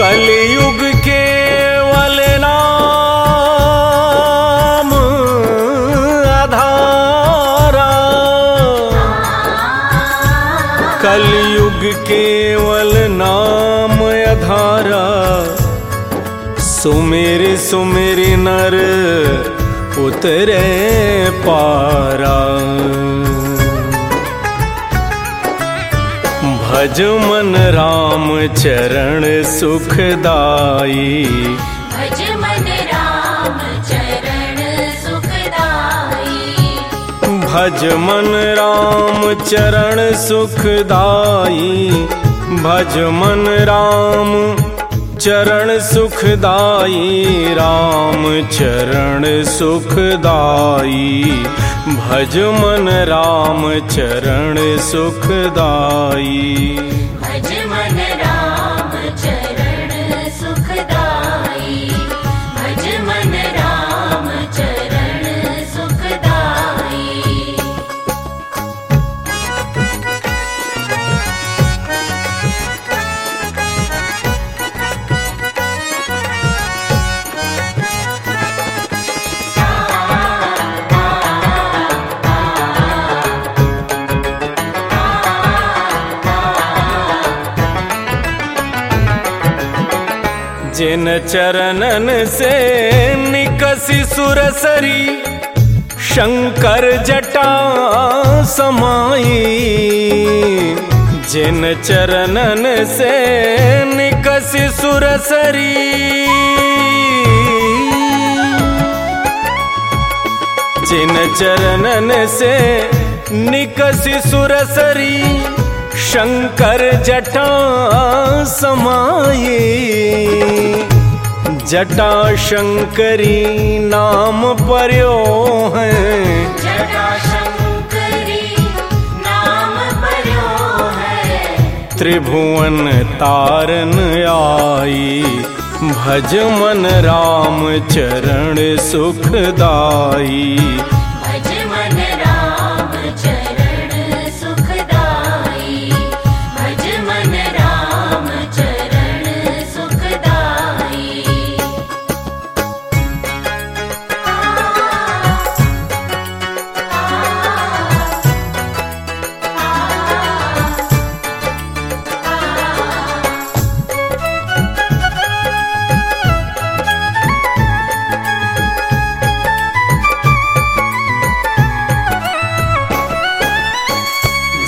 कलयुग के नाम अधारा कलयुग केवल नाम अधारा सुमेर सुमेर नर उतरे पारा। भज मन राम चरण सुखदाई भज मन राम चरण सुखदाई भज मन राम चरण सुखदाई भज मन राम चरण सुखदाई राम चरण सुखदाई भज मन राम चरण सुखदाई जिन चरणन से निकसी सुरसरी, शंकर जटा समाई। जिन चरणन से निकसी सुरसरी। जिन चरणन से निकसी सुरसरी शंकर जटा समाये। जटा शंकरी नाम पर्यो है। त्रिभुवन तारन आई। भज मन राम चरण सुखदाई।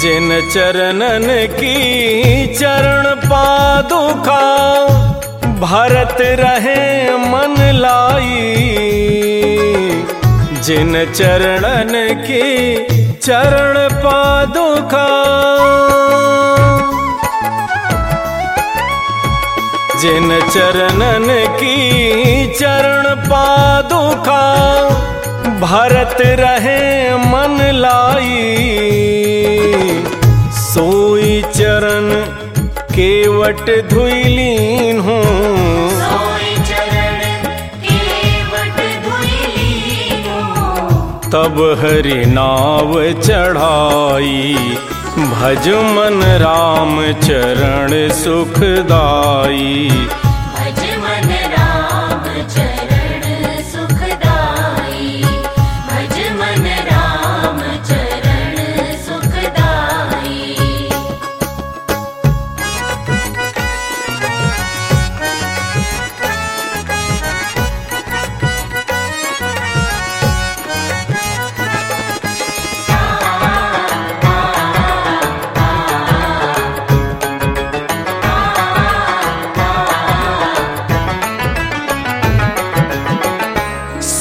जिन चरणन की चरण पादुका भरत रहे मन लाई। जिन चरणन की चरण पादुका जिन चरणन की चरण पादुका भरत रहे मन लाई। सोई चरण केवट धुइलीन हूँ। सोई चरण केवट धुइलीनो तब हरि नाव चढ़ाई। भज मन राम चरण सुखदाई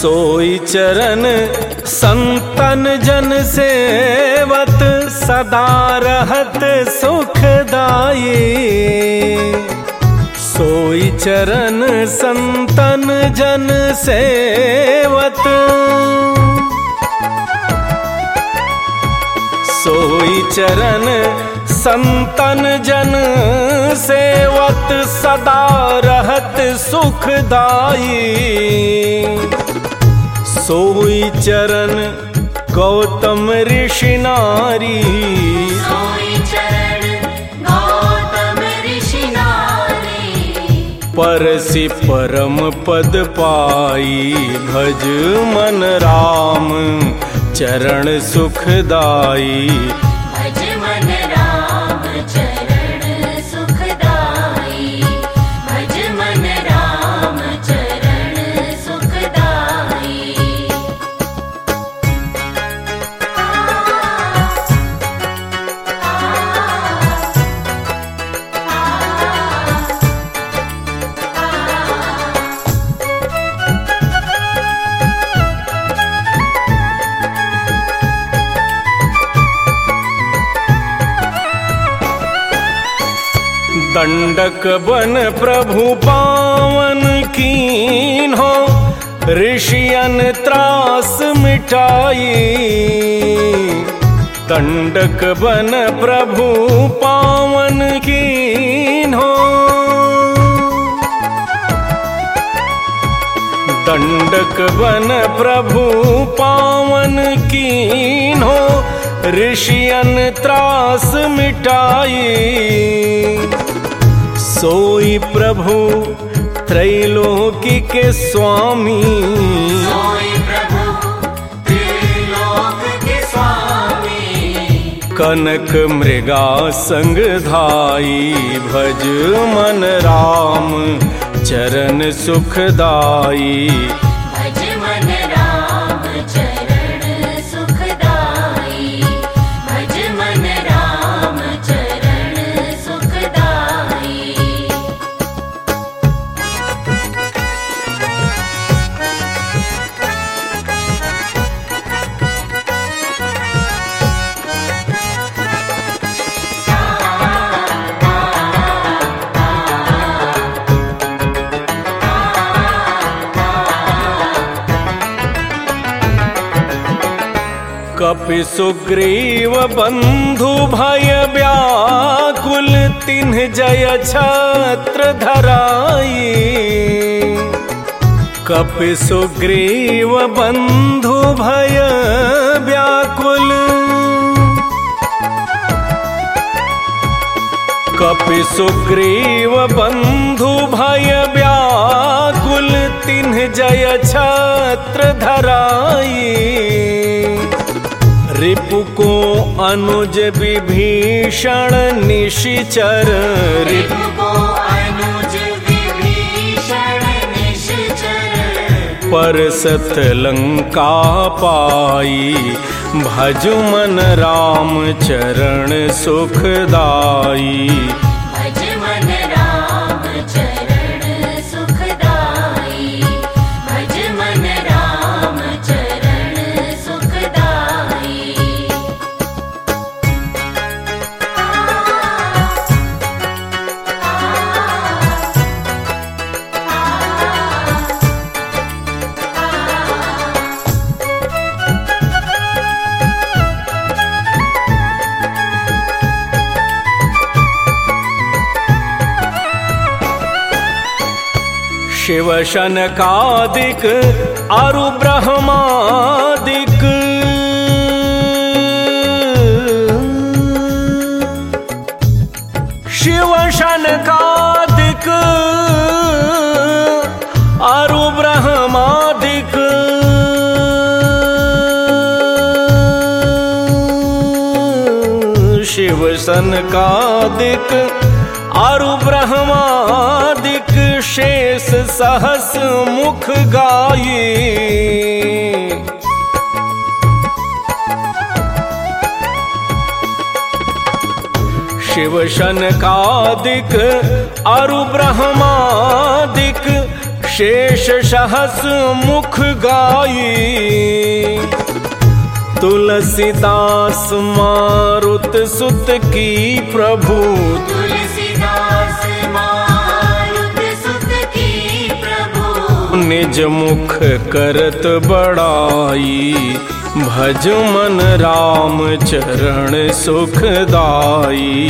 सोई चरण, संतन जन सेवत, सदा रहत सुखदाई सोई चरण, संतन जन सेवत। सोई चरण, संतन जन सेवत, सदा रहत सुखदाई सोई चरण गौतम ऋषि नारी। परसि परम पद पाई भज मन राम चरण सुखदाई दंडक बन प्रभु पावन कीन हो ऋषियन त्रास मिटाई। दंडक बन प्रभु पावन कीन हो। दंडक बन प्रभु पावन कीन हो ऋषियन त्रास मिटाई सोई प्रभु त्रैलोकी के स्वामी। सोई प्रभु त्रिलोक के स्वामी। कनक मृगा संग धाई भज मन राम चरण सुखदाई। कपि सुग्रीव बंधु भय व्याकुल, तिन्ह जय छत्र धराई। कपि सुग्रीव बंधु भय व्याकुल। कपि सुग्रीव बंधु भय व्याकुल, तिन्ह जय छत्र धराई। दिपुको अनुज विभीषण निशि चर पर सथलङ्का पा भज मन राम चरण सुखदाई। शिवसनकाद अरु ब्रह्मादिक शिवसन कादक आरु ब्रह्माद शिवसन काद आरु ब्रह्मा शेष सहस मुख गाये शिव शनकादिक अरु ब्रह्मादिक शेष सहस मुख गाई तुलसीदास मारुत सुत की प्रभु। तुलसीदास निज मुख करत बड़ाई। भज मन राम चरण सुखदाई